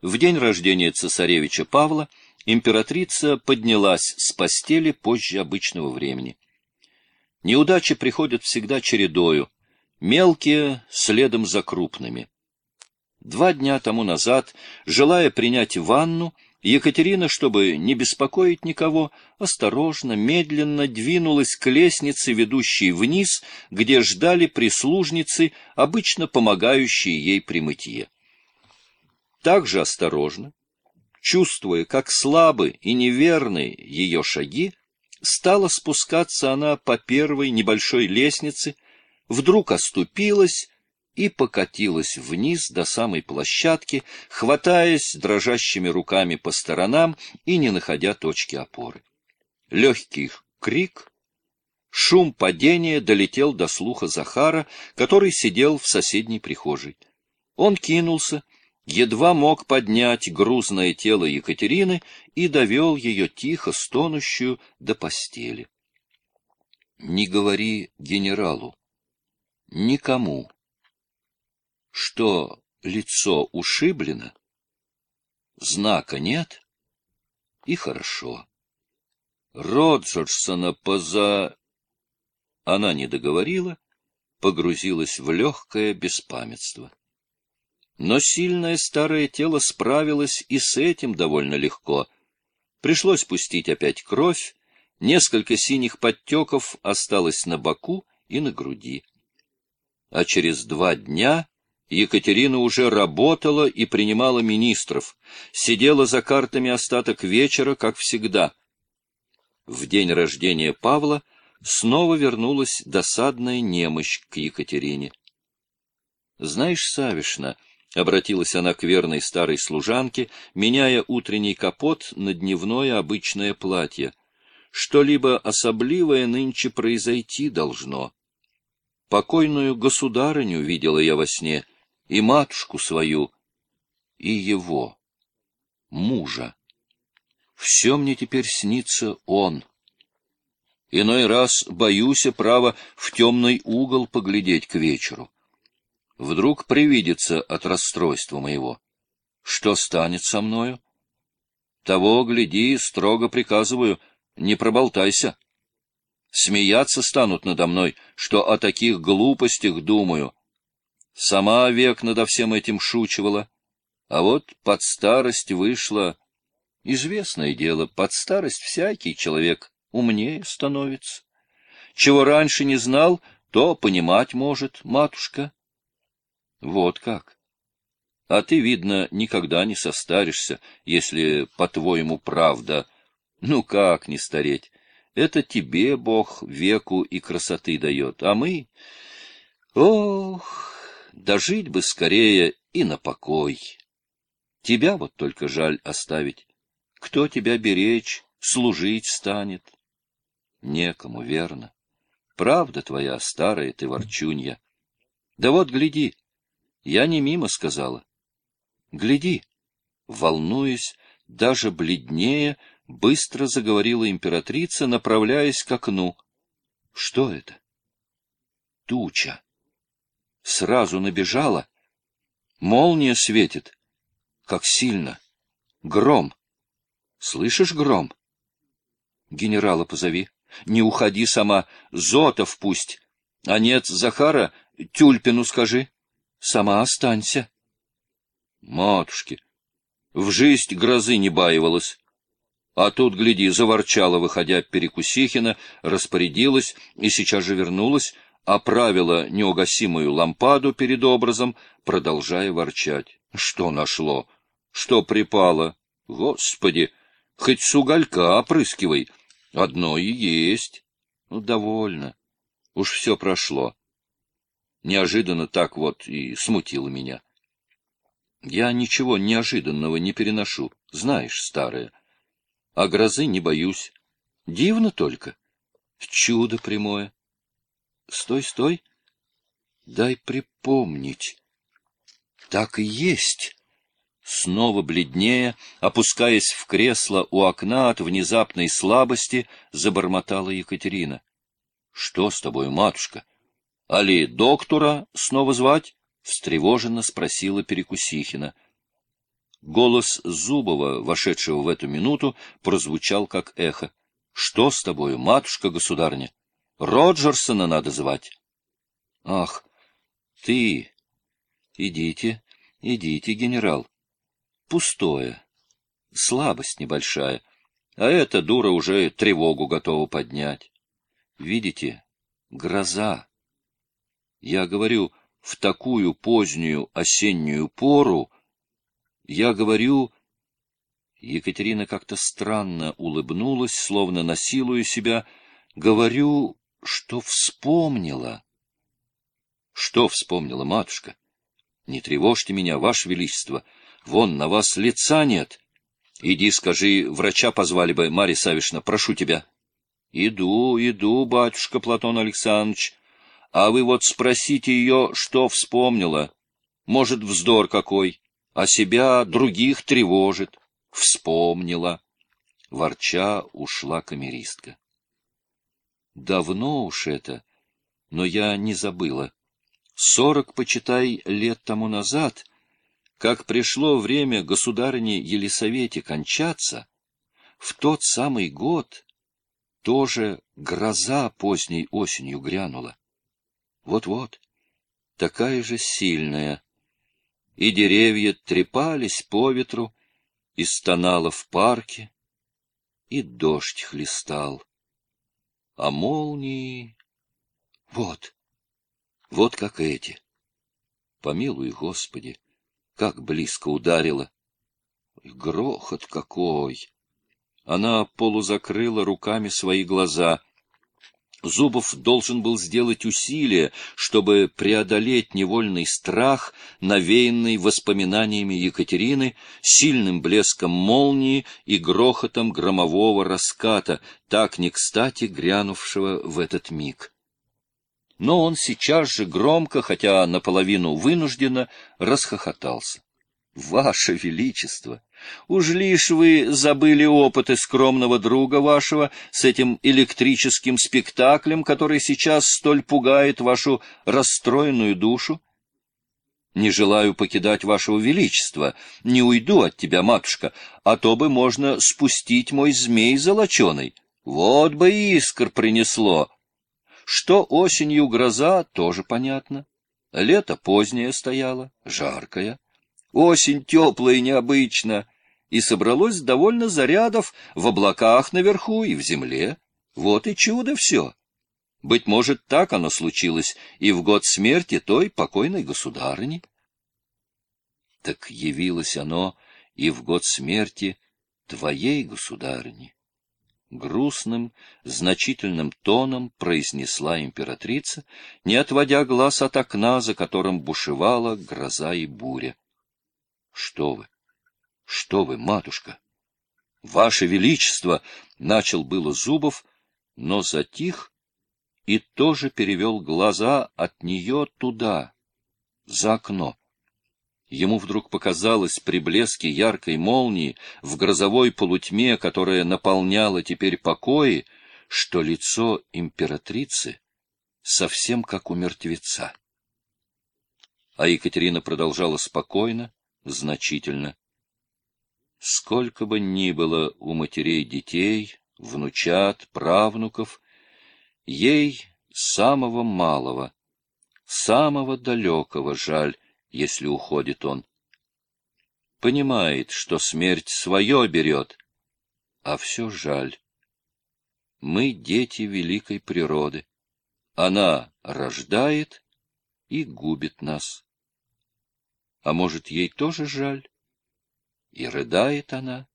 В день рождения цесаревича Павла императрица поднялась с постели позже обычного времени. Неудачи приходят всегда чередою, мелкие следом за крупными. Два дня тому назад, желая принять ванну, Екатерина, чтобы не беспокоить никого, осторожно, медленно двинулась к лестнице, ведущей вниз, где ждали прислужницы, обычно помогающие ей при мытье. Так же осторожно, чувствуя, как слабы и неверны ее шаги, стала спускаться она по первой небольшой лестнице, вдруг оступилась и покатилась вниз до самой площадки, хватаясь дрожащими руками по сторонам и не находя точки опоры. Легкий крик, шум падения долетел до слуха Захара, который сидел в соседней прихожей. Он кинулся, едва мог поднять грузное тело Екатерины и довел ее тихо стонущую до постели. — Не говори генералу, никому, что лицо ушиблено, знака нет, и хорошо. Роджерсона поза... Она не договорила, погрузилась в легкое беспамятство. Но сильное старое тело справилось и с этим довольно легко. Пришлось пустить опять кровь, несколько синих подтеков осталось на боку и на груди. А через два дня Екатерина уже работала и принимала министров, сидела за картами остаток вечера, как всегда. В день рождения Павла снова вернулась досадная немощь к Екатерине. — Знаешь, Савишна, — обратилась она к верной старой служанке, меняя утренний капот на дневное обычное платье, — что-либо особливое нынче произойти должно. Покойную государыню видела я во сне — и матушку свою, и его, мужа. Все мне теперь снится он. Иной раз боюсь, право, в темный угол поглядеть к вечеру. Вдруг привидится от расстройства моего. Что станет со мною? Того, гляди, строго приказываю, не проболтайся. Смеяться станут надо мной, что о таких глупостях думаю, Сама век надо всем этим шучивала. А вот под старость вышла... Известное дело, под старость всякий человек умнее становится. Чего раньше не знал, то понимать может, матушка. Вот как. А ты, видно, никогда не состаришься, если, по-твоему, правда. Ну как не стареть? Это тебе Бог веку и красоты дает, а мы... Ох, Дожить бы скорее и на покой. Тебя вот только жаль оставить. Кто тебя беречь, служить станет? Некому, верно. Правда твоя, старая ты ворчунья. Да вот, гляди, я не мимо сказала. Гляди, волнуясь, даже бледнее, быстро заговорила императрица, направляясь к окну. Что это? Туча сразу набежала. Молния светит. Как сильно. Гром. Слышишь гром? Генерала позови. Не уходи сама. Зотов пусть. А нет, Захара, Тюльпину скажи. Сама останься. Матушки, в жизнь грозы не баивалась. А тут, гляди, заворчала, выходя Перекусихина, распорядилась и сейчас же вернулась, оправила неугасимую лампаду перед образом, продолжая ворчать. Что нашло? Что припало? Господи! Хоть с уголька опрыскивай. Одно и есть. Ну, довольно. Уж все прошло. Неожиданно так вот и смутило меня. Я ничего неожиданного не переношу, знаешь, старая. А грозы не боюсь. Дивно только. Чудо прямое. Стой, стой. Дай припомнить. Так и есть. Снова бледнее, опускаясь в кресло у окна от внезапной слабости, забормотала Екатерина. — Что с тобой, матушка? Али доктора снова звать? — встревоженно спросила Перекусихина. Голос Зубова, вошедшего в эту минуту, прозвучал как эхо. — Что с тобою, матушка-государня? Роджерсона надо звать. — Ах, ты! Идите, идите, генерал. Пустое. Слабость небольшая. А эта дура уже тревогу готова поднять. Видите, гроза. Я говорю, в такую позднюю осеннюю пору я говорю... Екатерина как-то странно улыбнулась, словно насилуя себя. Говорю, что вспомнила. Что вспомнила, матушка? Не тревожьте меня, ваше величество. Вон на вас лица нет. Иди, скажи, врача позвали бы, Марья Савишна, прошу тебя. Иду, иду, батюшка Платон Александрович. А вы вот спросите ее, что вспомнила. Может, вздор какой а себя других тревожит. Вспомнила. Ворча ушла камеристка. Давно уж это, но я не забыла. Сорок, почитай, лет тому назад, как пришло время государыне Елисавете кончаться, в тот самый год тоже гроза поздней осенью грянула. Вот-вот, такая же сильная, и деревья трепались по ветру, и стонало в парке, и дождь хлестал. А молнии... Вот, вот как эти. Помилуй, Господи, как близко ударило. Грохот какой! Она полузакрыла руками свои глаза — Зубов должен был сделать усилие, чтобы преодолеть невольный страх, навеянный воспоминаниями Екатерины, сильным блеском молнии и грохотом громового раската, так не кстати грянувшего в этот миг. Но он сейчас же громко, хотя наполовину вынужденно, расхохотался. «Ваше Величество!» Уж лишь вы забыли опыты скромного друга вашего с этим электрическим спектаклем, который сейчас столь пугает вашу расстроенную душу? Не желаю покидать вашего величества, не уйду от тебя, матушка, а то бы можно спустить мой змей золоченый. Вот бы искр принесло. Что осенью гроза, тоже понятно. Лето позднее стояло, жаркое. Осень теплая и необычна, и собралось довольно зарядов в облаках наверху и в земле. Вот и чудо все. Быть может, так оно случилось и в год смерти той покойной государыни. Так явилось оно и в год смерти твоей государыни. Грустным, значительным тоном произнесла императрица, не отводя глаз от окна, за которым бушевала гроза и буря. Что вы? Что вы, матушка? Ваше Величество! — начал было Зубов, но затих и тоже перевел глаза от нее туда, за окно. Ему вдруг показалось при блеске яркой молнии, в грозовой полутьме, которая наполняла теперь покои, что лицо императрицы совсем как у мертвеца. А Екатерина продолжала спокойно, значительно. Сколько бы ни было у матерей детей, внучат, правнуков, ей самого малого, самого далекого жаль, если уходит он. Понимает, что смерть свое берет, а все жаль. Мы дети великой природы. Она рождает и губит нас. А может, ей тоже жаль? И рыдает она,